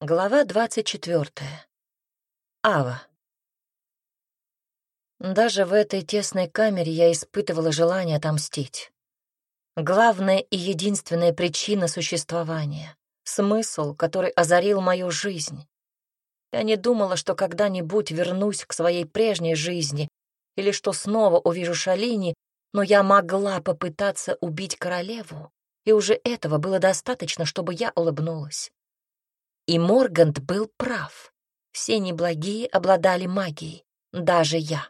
Глава двадцать четвертая. Ава. Даже в этой тесной камере я испытывала желание отомстить. Главная и единственная причина существования — смысл, который озарил мою жизнь. Я не думала, что когда-нибудь вернусь к своей прежней жизни или что снова увижу Шалини, но я могла попытаться убить королеву, и уже этого было достаточно, чтобы я улыбнулась. И Моргант был прав. Все неблагие обладали магией, даже я.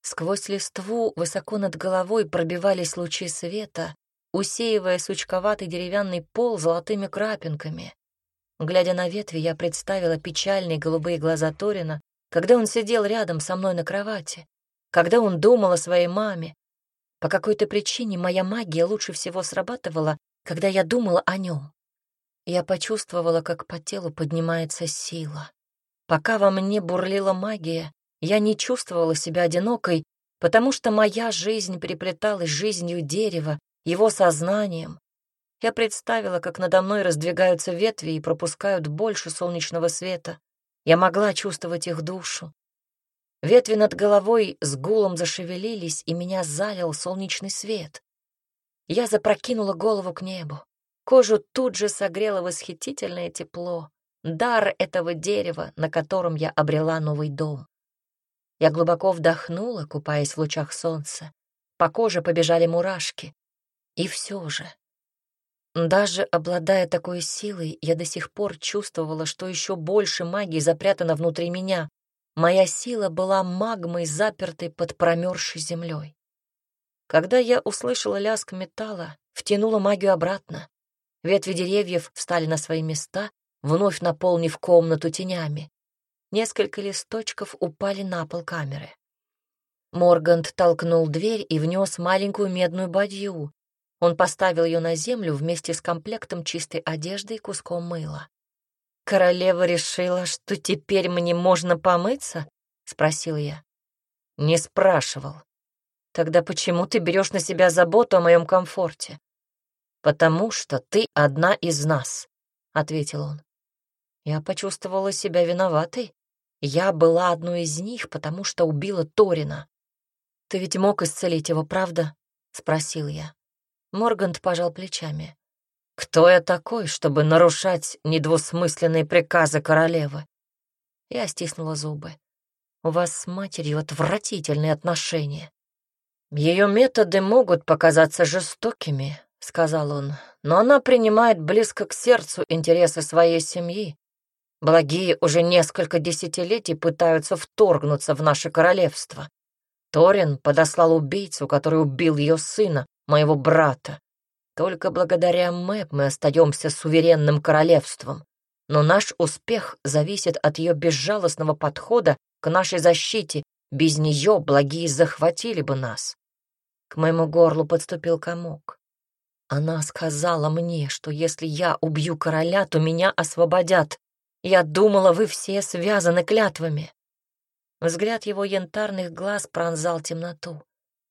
Сквозь листву высоко над головой пробивались лучи света, усеивая сучковатый деревянный пол золотыми крапинками. Глядя на ветви, я представила печальные голубые глаза Торина, когда он сидел рядом со мной на кровати, когда он думал о своей маме. По какой-то причине моя магия лучше всего срабатывала, когда я думала о нем. Я почувствовала, как по телу поднимается сила. Пока во мне бурлила магия, я не чувствовала себя одинокой, потому что моя жизнь переплеталась жизнью дерева, его сознанием. Я представила, как надо мной раздвигаются ветви и пропускают больше солнечного света. Я могла чувствовать их душу. Ветви над головой с гулом зашевелились, и меня залил солнечный свет. Я запрокинула голову к небу. Кожу тут же согрело восхитительное тепло, дар этого дерева, на котором я обрела новый дом. Я глубоко вдохнула, купаясь в лучах солнца. По коже побежали мурашки. И все же, даже обладая такой силой, я до сих пор чувствовала, что еще больше магии запрятано внутри меня. Моя сила была магмой, запертой под промерзшей землей. Когда я услышала лязг металла, втянула магию обратно. Ветви деревьев встали на свои места, вновь наполнив комнату тенями. Несколько листочков упали на пол камеры. Моргант толкнул дверь и внес маленькую медную бадью. Он поставил ее на землю вместе с комплектом чистой одежды и куском мыла. «Королева решила, что теперь мне можно помыться?» — спросил я. «Не спрашивал. Тогда почему ты берешь на себя заботу о моем комфорте? «Потому что ты одна из нас», — ответил он. Я почувствовала себя виноватой. Я была одной из них, потому что убила Торина. «Ты ведь мог исцелить его, правда?» — спросил я. Моргант пожал плечами. «Кто я такой, чтобы нарушать недвусмысленные приказы королевы?» Я стиснула зубы. «У вас с матерью отвратительные отношения. Ее методы могут показаться жестокими, — сказал он, — «но она принимает близко к сердцу интересы своей семьи. Благие уже несколько десятилетий пытаются вторгнуться в наше королевство. Торин подослал убийцу, который убил ее сына, моего брата. Только благодаря Мэп мы остаемся суверенным королевством. Но наш успех зависит от ее безжалостного подхода к нашей защите. Без нее благие захватили бы нас. К моему горлу подступил комок. Она сказала мне, что если я убью короля, то меня освободят. Я думала, вы все связаны клятвами. Взгляд его янтарных глаз пронзал темноту.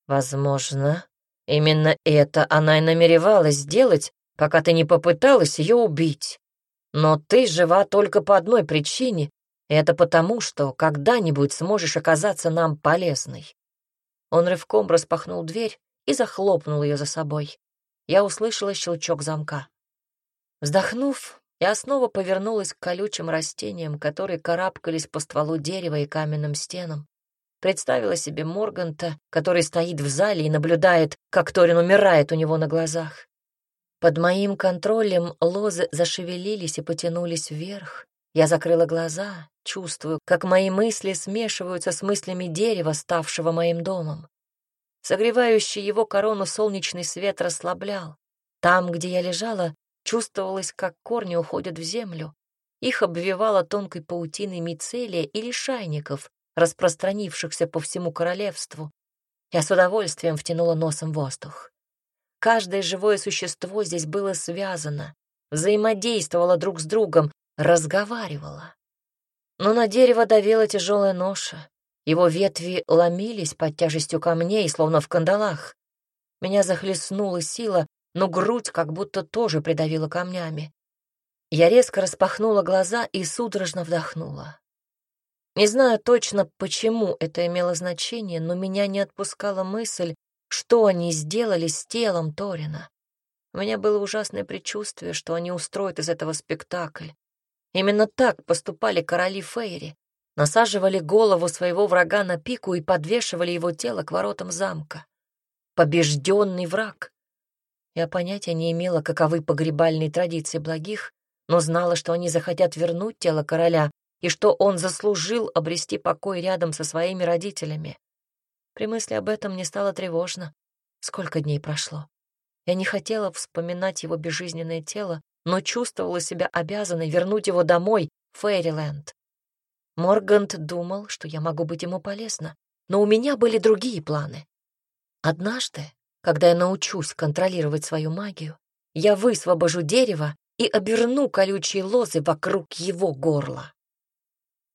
Возможно, именно это она и намеревалась сделать, пока ты не попыталась ее убить. Но ты жива только по одной причине, и это потому, что когда-нибудь сможешь оказаться нам полезной. Он рывком распахнул дверь и захлопнул ее за собой я услышала щелчок замка. Вздохнув, я снова повернулась к колючим растениям, которые карабкались по стволу дерева и каменным стенам. Представила себе Морганта, который стоит в зале и наблюдает, как Торин умирает у него на глазах. Под моим контролем лозы зашевелились и потянулись вверх. Я закрыла глаза, чувствую, как мои мысли смешиваются с мыслями дерева, ставшего моим домом. Согревающий его корону солнечный свет расслаблял. Там, где я лежала, чувствовалось, как корни уходят в землю. Их обвивала тонкой паутиной мицелия и лишайников, распространившихся по всему королевству. Я с удовольствием втянула носом воздух. Каждое живое существо здесь было связано, взаимодействовало друг с другом, разговаривало. Но на дерево давила тяжелая ноша. Его ветви ломились под тяжестью камней, словно в кандалах. Меня захлестнула сила, но грудь как будто тоже придавила камнями. Я резко распахнула глаза и судорожно вдохнула. Не знаю точно, почему это имело значение, но меня не отпускала мысль, что они сделали с телом Торина. У меня было ужасное предчувствие, что они устроят из этого спектакль. Именно так поступали короли Фейри. Насаживали голову своего врага на пику и подвешивали его тело к воротам замка. Побежденный враг. Я понятия не имела, каковы погребальные традиции благих, но знала, что они захотят вернуть тело короля и что он заслужил обрести покой рядом со своими родителями. При мысли об этом мне стало тревожно. Сколько дней прошло? Я не хотела вспоминать его безжизненное тело, но чувствовала себя обязанной вернуть его домой, в Фейриленд. Моргант думал, что я могу быть ему полезна, но у меня были другие планы. Однажды, когда я научусь контролировать свою магию, я высвобожу дерево и оберну колючие лозы вокруг его горла.